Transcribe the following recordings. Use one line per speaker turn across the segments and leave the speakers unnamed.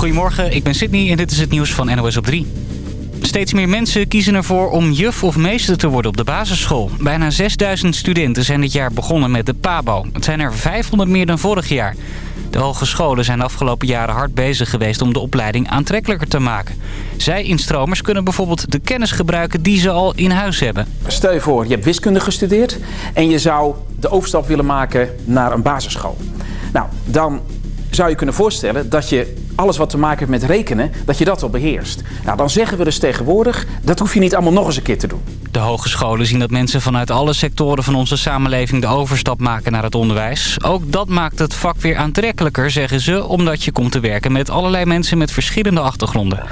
Goedemorgen, ik ben Sydney en dit is het nieuws van NOS op 3. Steeds meer mensen kiezen ervoor om juf of meester te worden op de basisschool. Bijna 6000 studenten zijn dit jaar begonnen met de PABO. Het zijn er 500 meer dan vorig jaar. De hogescholen zijn de afgelopen jaren hard bezig geweest om de opleiding aantrekkelijker te maken. Zij instromers kunnen bijvoorbeeld de kennis gebruiken die ze al in huis hebben.
Stel je voor, je hebt wiskunde gestudeerd en je zou de overstap willen maken naar een basisschool. Nou, dan zou je kunnen voorstellen dat je alles wat te maken heeft met rekenen, dat je dat al beheerst. Nou, dan zeggen we dus tegenwoordig, dat hoef je niet allemaal nog eens een keer te doen.
De hogescholen zien dat mensen vanuit alle sectoren van onze samenleving de overstap maken naar het onderwijs. Ook dat maakt het vak weer aantrekkelijker, zeggen ze, omdat je komt te werken met allerlei mensen met verschillende achtergronden.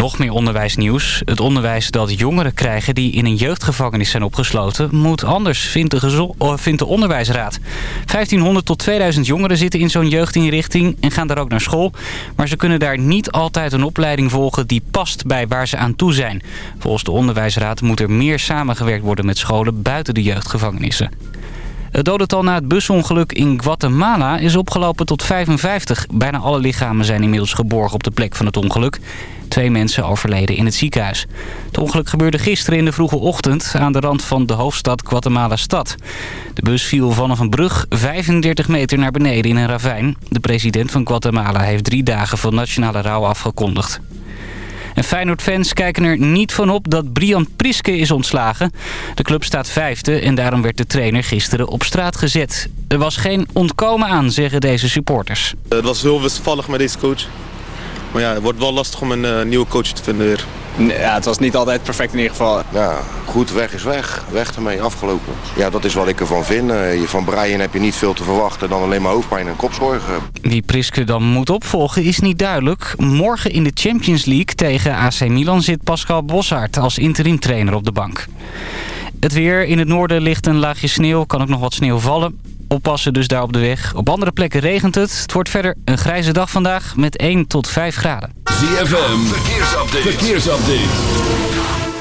Nog meer onderwijsnieuws. Het onderwijs dat jongeren krijgen die in een jeugdgevangenis zijn opgesloten... moet anders, vindt de, eh, vindt de onderwijsraad. 1500 tot 2000 jongeren zitten in zo'n jeugdinrichting en gaan daar ook naar school. Maar ze kunnen daar niet altijd een opleiding volgen die past bij waar ze aan toe zijn. Volgens de onderwijsraad moet er meer samengewerkt worden met scholen buiten de jeugdgevangenissen. Het dodental na het busongeluk in Guatemala is opgelopen tot 55. Bijna alle lichamen zijn inmiddels geborgen op de plek van het ongeluk. Twee mensen overleden in het ziekenhuis. Het ongeluk gebeurde gisteren in de vroege ochtend aan de rand van de hoofdstad Guatemala-stad. De bus viel vanaf een brug 35 meter naar beneden in een ravijn. De president van Guatemala heeft drie dagen van nationale rouw afgekondigd. En Feyenoord-fans kijken er niet van op dat Brian Priske is ontslagen. De club staat vijfde en daarom werd de trainer gisteren op straat gezet. Er was geen ontkomen aan, zeggen deze supporters.
Het was heel wisselvallig met deze coach. Maar ja, het wordt wel lastig om een uh, nieuwe coach te vinden weer.
Ja, het was niet altijd perfect in ieder geval.
Ja, goed, weg is weg. Weg ermee, afgelopen. Ja, dat is wat ik ervan vind. Uh, van Brian heb je niet veel te verwachten dan alleen maar hoofdpijn en kopzorg.
Wie Priske dan moet opvolgen is niet duidelijk. Morgen in de Champions League tegen AC Milan zit Pascal Bossart als interimtrainer op de bank. Het weer. In het noorden ligt een laagje sneeuw. Kan ook nog wat sneeuw vallen. Oppassen dus daar op de weg. Op andere plekken regent het. Het wordt verder een grijze dag vandaag met 1 tot 5 graden.
ZFM, verkeersupdate. verkeersupdate.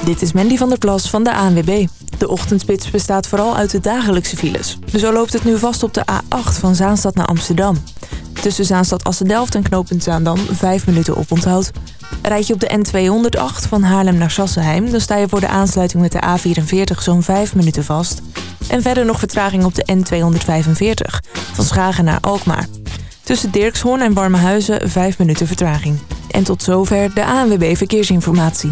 Dit is Mandy van der Plas van de ANWB. De ochtendspits bestaat vooral uit de dagelijkse files. Zo loopt het nu vast op de A8 van Zaanstad naar Amsterdam. Tussen Zaanstad Assendelft en knooppunt Zaandam 5 minuten oponthoud. Rijd je op de N208 van Haarlem naar Sassenheim... dan sta je voor de aansluiting met de A44 zo'n 5 minuten vast. En verder nog vertraging op de N245 van Schagen naar Alkmaar. Tussen Dirkshoorn en Warmehuizen 5 minuten vertraging. En tot zover de ANWB Verkeersinformatie.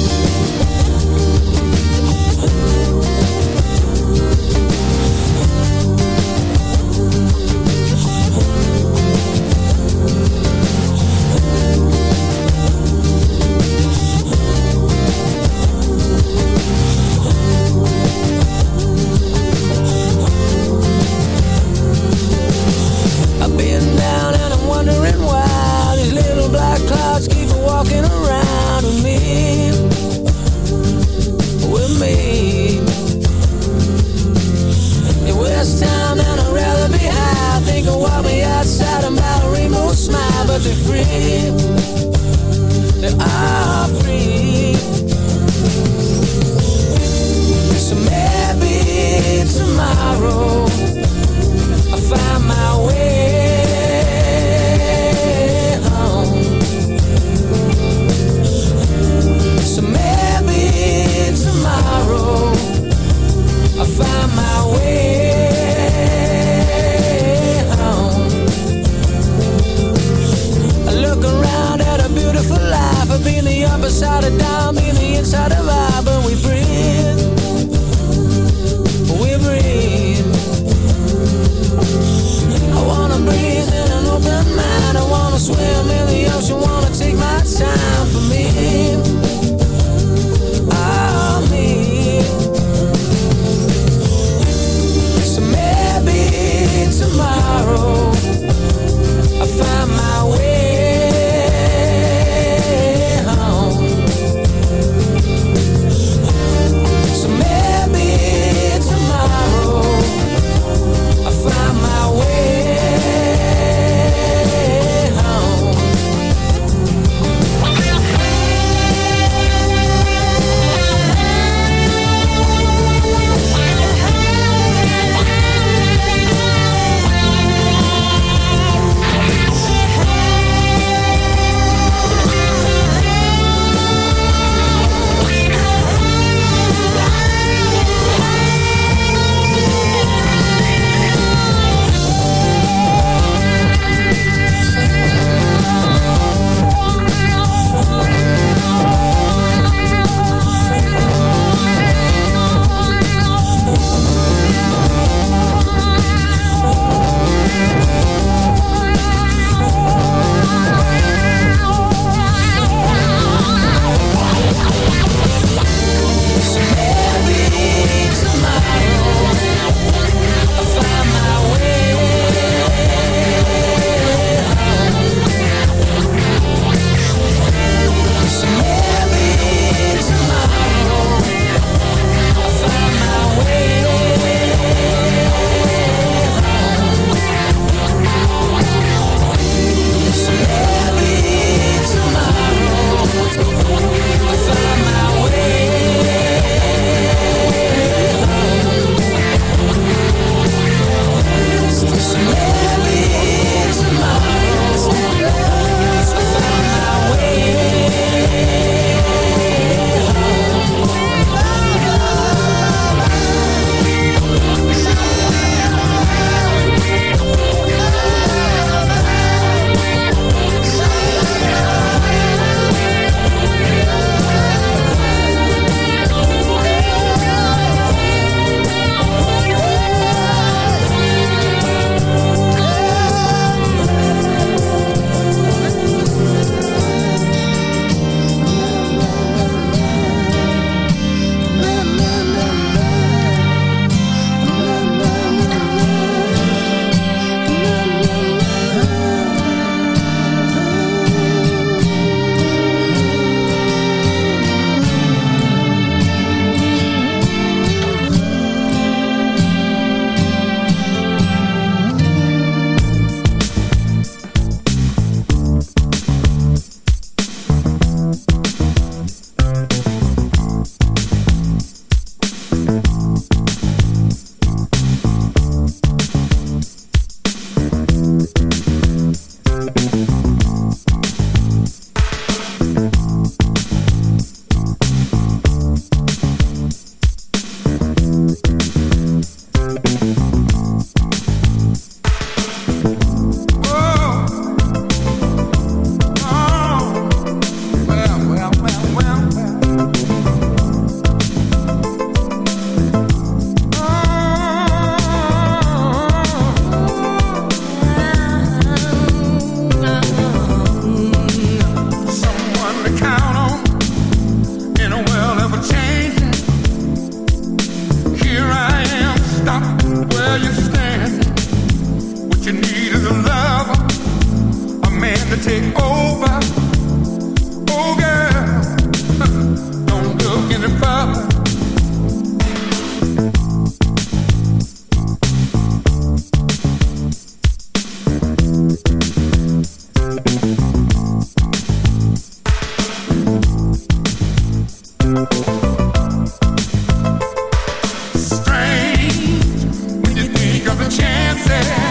dancing.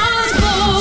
Zandvoort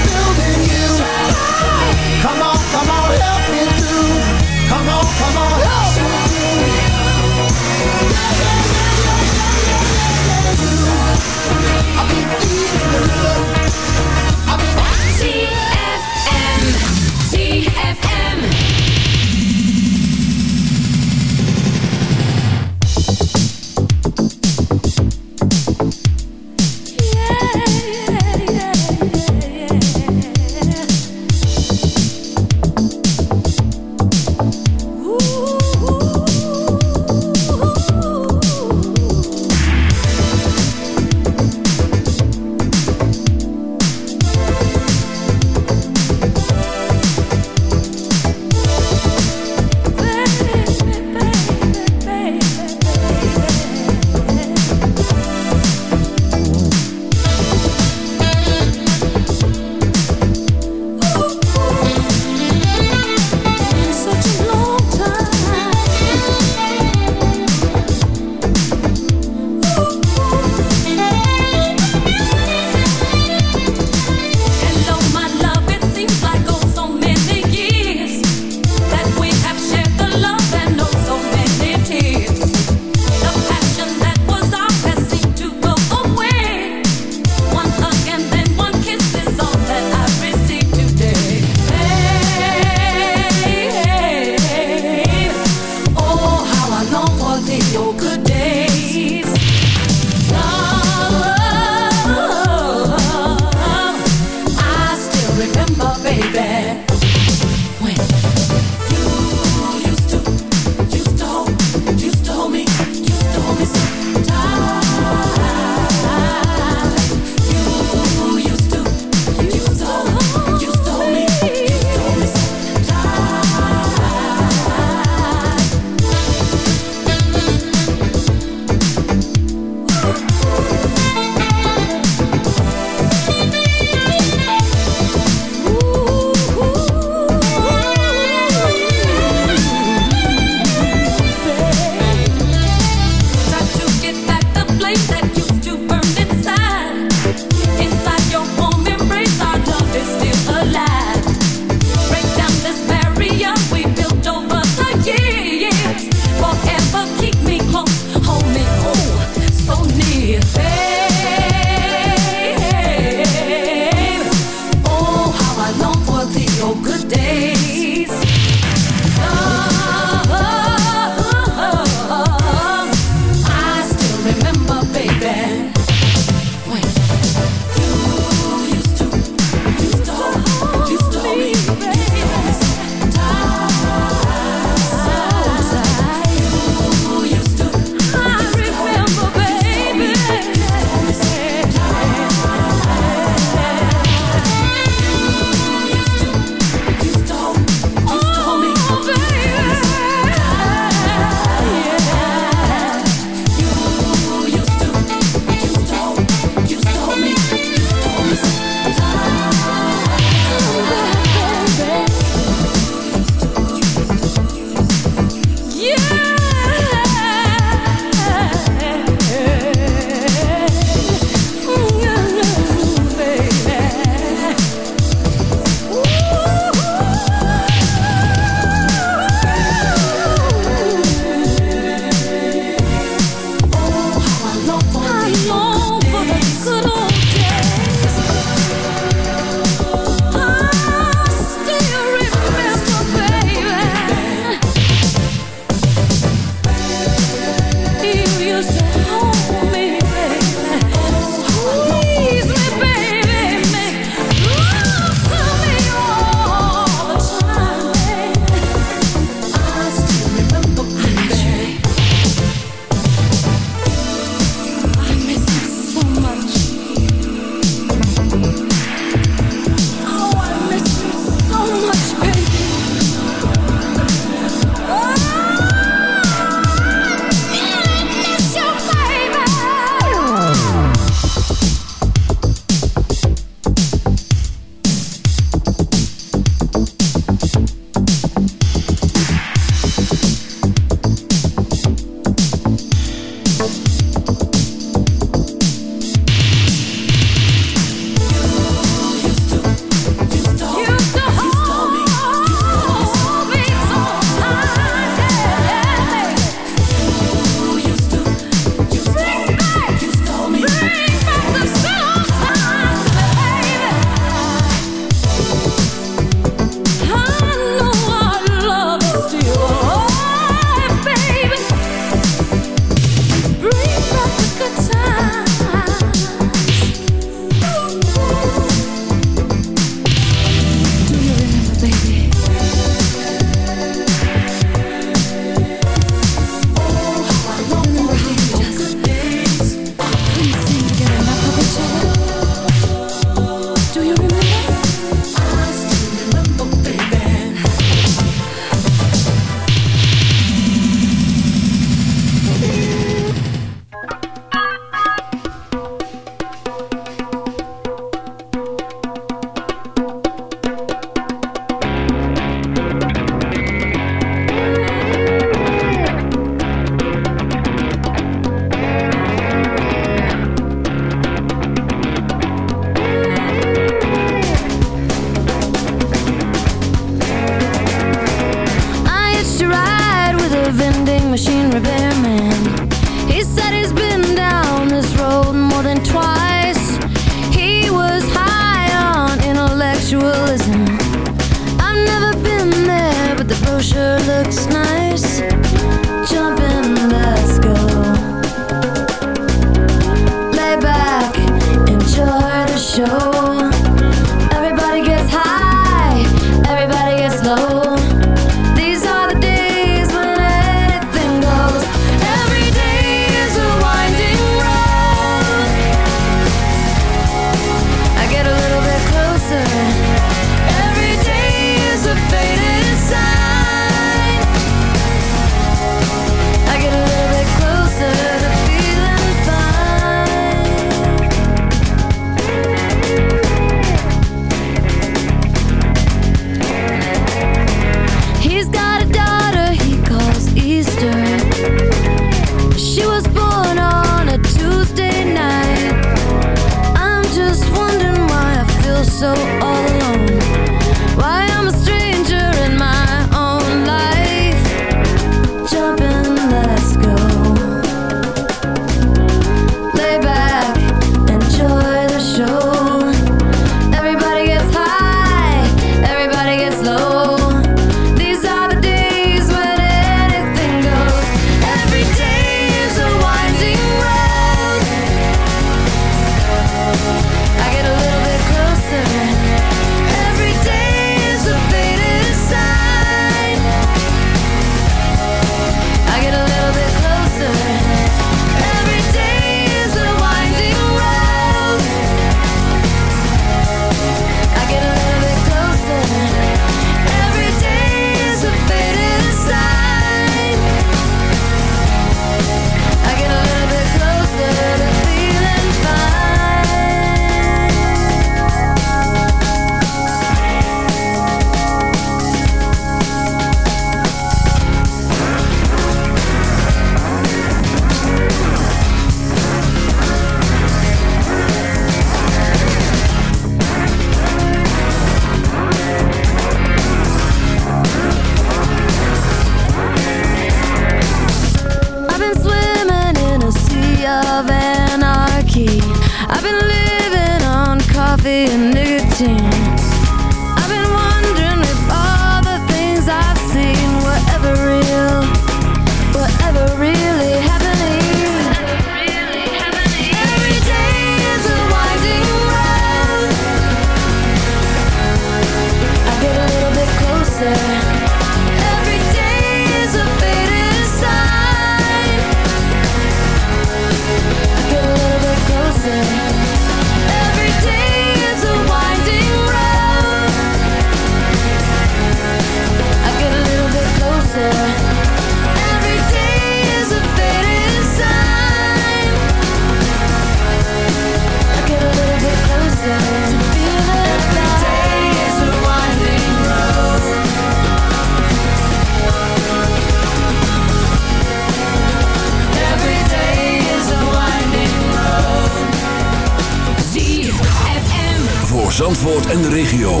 en de regio.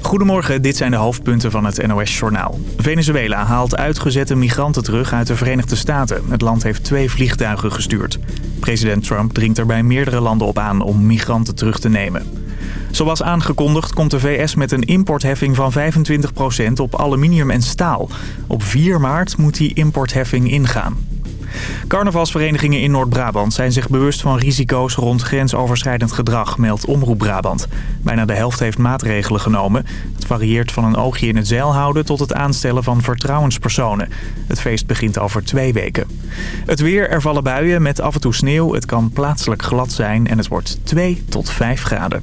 Goedemorgen, dit zijn de hoofdpunten van het NOS-journaal. Venezuela haalt uitgezette migranten terug uit de Verenigde Staten. Het land heeft twee vliegtuigen gestuurd. President Trump dringt er bij meerdere landen op aan om migranten terug te nemen. Zoals aangekondigd komt de VS met een importheffing van 25% op aluminium en staal. Op 4 maart moet die importheffing ingaan. Carnavalsverenigingen in Noord-Brabant zijn zich bewust van risico's rond grensoverschrijdend gedrag, meldt Omroep Brabant. Bijna de helft heeft maatregelen genomen. Het varieert van een oogje in het zeil houden tot het aanstellen van vertrouwenspersonen. Het feest begint over twee weken. Het weer, er vallen buien met af en toe sneeuw. Het kan plaatselijk glad zijn en het wordt 2 tot 5 graden.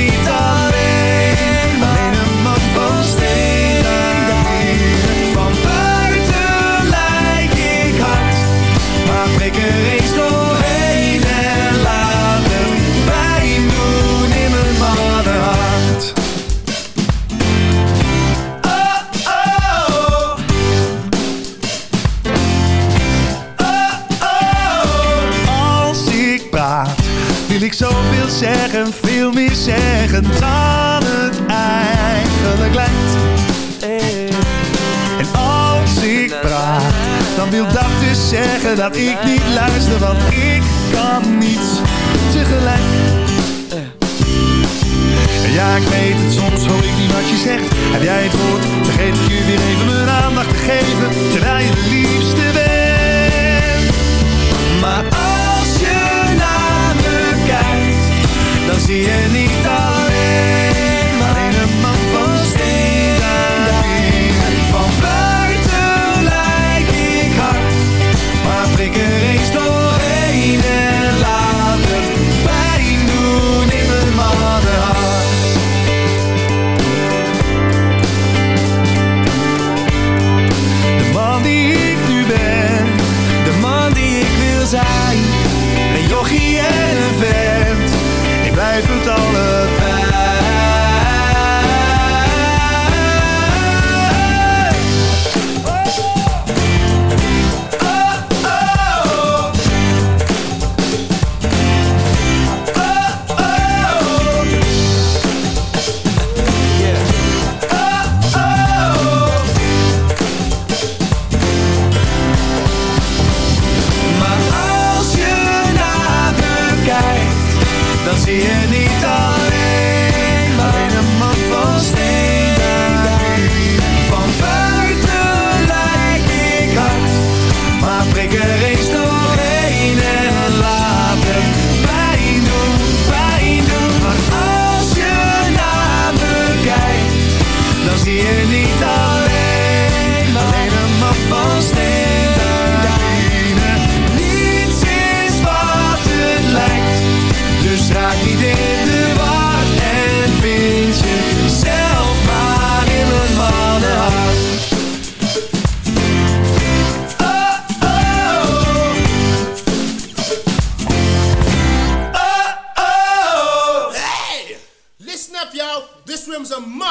dat ik niet luister, want ik kan niets tegelijk. Ja, ik weet het, soms hoor ik niet wat je zegt. Heb jij het woord, vergeet ik je weer even mijn aandacht te geven. Terwijl je de liefste bent.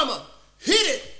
mama. Hit it.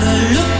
never
look.